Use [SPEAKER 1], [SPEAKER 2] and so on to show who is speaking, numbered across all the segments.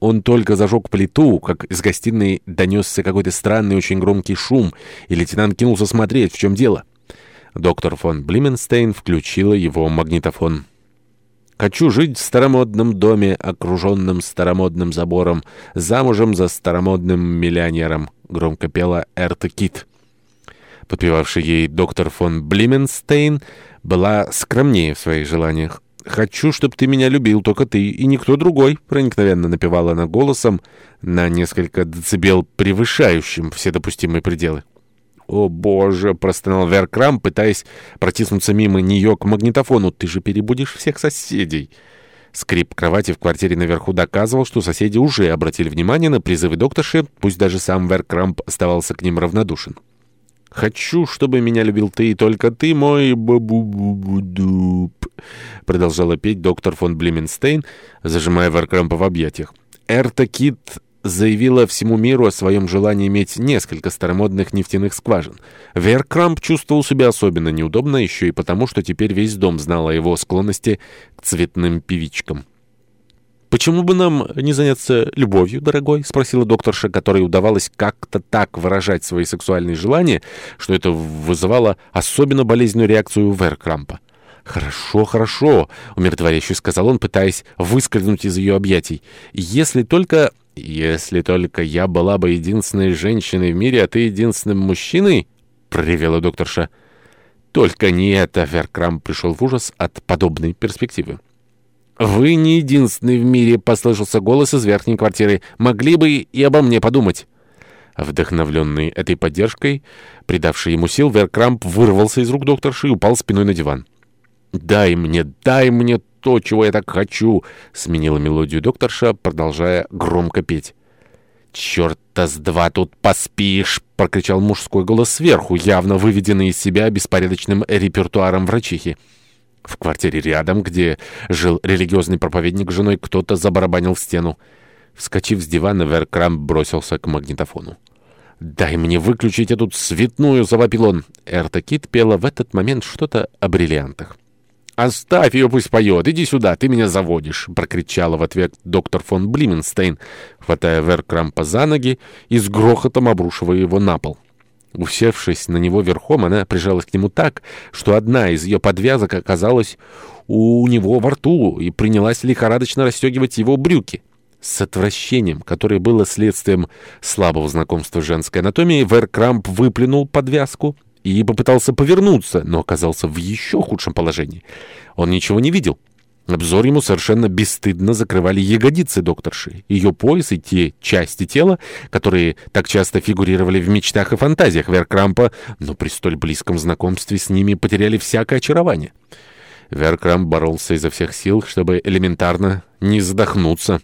[SPEAKER 1] Он только зажег плиту, как из гостиной донесся какой-то странный, очень громкий шум, и лейтенант кинулся смотреть, в чем дело. Доктор фон Блименстейн включила его магнитофон. «Хочу жить в старомодном доме, окруженном старомодным забором, замужем за старомодным миллионером», — громко пела Эрта Кит. Подпевавший ей доктор фон Блименстейн была скромнее в своих желаниях хочу, чтобы ты меня любил, только ты и никто другой», — проникновенно напевала она голосом на несколько децибел, превышающим все допустимые пределы. «О, боже!» — простонал Веркрам, пытаясь протиснуться мимо нее к магнитофону. «Ты же перебудешь всех соседей!» Скрип кровати в квартире наверху доказывал, что соседи уже обратили внимание на призывы докторши, пусть даже сам Веркрамп оставался к ним равнодушен. Хочу, чтобы меня любил ты, и только ты мой бабу-бу-бу-дуп», продолжала петь доктор фон Блименстейн, зажимая Варкрампа в объятиях. Эрта Кит заявила всему миру о своем желании иметь несколько старомодных нефтяных скважин. Веркрамп чувствовал себя особенно неудобно еще и потому, что теперь весь дом знал о его склонности к цветным певичкам. «Почему бы нам не заняться любовью, дорогой?» — спросила докторша, которой удавалось как-то так выражать свои сексуальные желания, что это вызывало особенно болезненную реакцию Веркрампа. «Хорошо, хорошо», — умиротворяюще сказал он, пытаясь выскользнуть из ее объятий. «Если только... если только я была бы единственной женщиной в мире, а ты единственным мужчиной?» — проревела докторша. «Только не это!» — Веркрамп пришел в ужас от подобной перспективы. «Вы не единственный в мире», — послышался голос из верхней квартиры. «Могли бы и обо мне подумать». Вдохновленный этой поддержкой, придавший ему сил, Веркрамп вырвался из рук докторши и упал спиной на диван. «Дай мне, дай мне то, чего я так хочу!» — сменила мелодию докторша, продолжая громко петь. «Черта с два тут поспишь!» — прокричал мужской голос сверху, явно выведенный из себя беспорядочным репертуаром врачихи. В квартире рядом, где жил религиозный проповедник с женой, кто-то забарабанил в стену. Вскочив с дивана, Веркрам бросился к магнитофону. «Дай мне выключить эту цветную!» — завопил он. Эрта Кит пела в этот момент что-то о бриллиантах. «Оставь ее, пусть поет! Иди сюда, ты меня заводишь!» — прокричала в ответ доктор фон Блименстейн, хватая Веркрампа за ноги и с грохотом обрушивая его на пол. Усевшись на него верхом, она прижалась к нему так, что одна из ее подвязок оказалась у него во рту и принялась лихорадочно расстегивать его брюки. С отвращением, которое было следствием слабого знакомства с женской анатомией, Вэр Крамп выплюнул подвязку и попытался повернуться, но оказался в еще худшем положении. Он ничего не видел. Обзор ему совершенно бесстыдно закрывали ягодицы докторши, ее пояс и те части тела, которые так часто фигурировали в мечтах и фантазиях Веркрампа, но при столь близком знакомстве с ними потеряли всякое очарование. Веркрамп боролся изо всех сил, чтобы элементарно не задохнуться.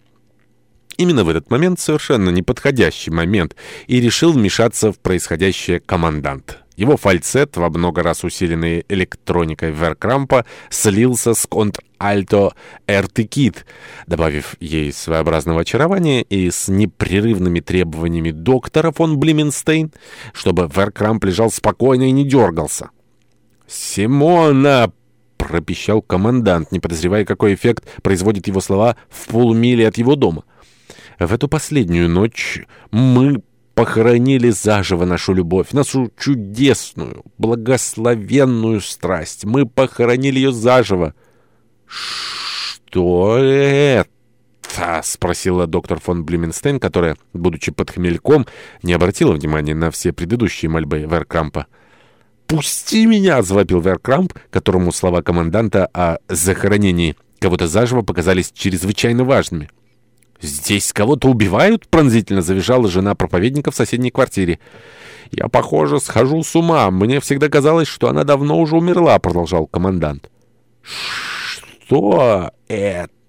[SPEAKER 1] Именно в этот момент, совершенно неподходящий момент, и решил вмешаться в происходящее командант. Его фальцет, во много раз усиленный электроникой Веркрампа, слился с контр-альто «Эртикит», добавив ей своеобразного очарования, и с непрерывными требованиями доктора фон Блименстейн, чтобы Веркрамп лежал спокойно и не дергался. «Симона!» — пропищал командант, не подозревая, какой эффект производит его слова в полумиле от его дома. В эту последнюю ночь мы похоронили заживо нашу любовь, нашу чудесную, благословенную страсть. Мы похоронили ее заживо. Что это? Спросила доктор фон Блюменстейн, которая, будучи под хмельком, не обратила внимания на все предыдущие мольбы Веркрампа. «Пусти меня!» — завопил Веркрамп, которому слова команданта о захоронении кого-то заживо показались чрезвычайно важными. «Здесь кого-то убивают?» — пронзительно завизжала жена проповедника в соседней квартире. «Я, похоже, схожу с ума. Мне всегда казалось, что она давно уже умерла», — продолжал командант. «Что это?»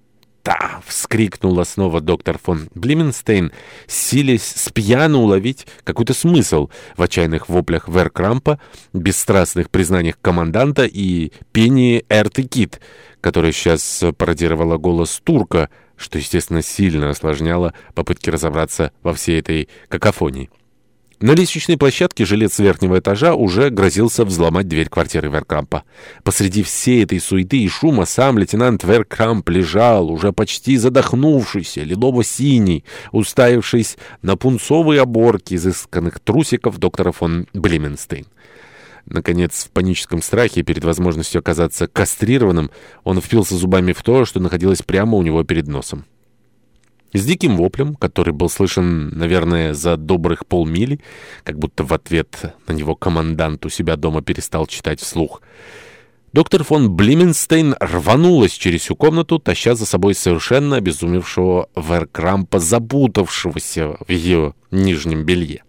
[SPEAKER 1] «Это!» — вскрикнула снова доктор фон Блименстейн, силясь спьяно уловить какой-то смысл в отчаянных воплях Веркрампа, бесстрастных признаниях команданта и пении Эрты Кит, которая сейчас пародировала голос турка, что, естественно, сильно осложняло попытки разобраться во всей этой какофонии. На лестничной площадке жилец верхнего этажа уже грозился взломать дверь квартиры Веркампа. Посреди всей этой суеты и шума сам лейтенант Веркамп лежал, уже почти задохнувшийся, лилово-синий, уставившись на пунцовые оборки изысканных трусиков доктора фон Блименстейн. Наконец, в паническом страхе перед возможностью оказаться кастрированным, он впился зубами в то, что находилось прямо у него перед носом. С диким воплем, который был слышен, наверное, за добрых полмили, как будто в ответ на него командант у себя дома перестал читать вслух, доктор фон Блименстейн рванулась через всю комнату, таща за собой совершенно обезумевшего Веркрампа, запутавшегося в ее нижнем белье.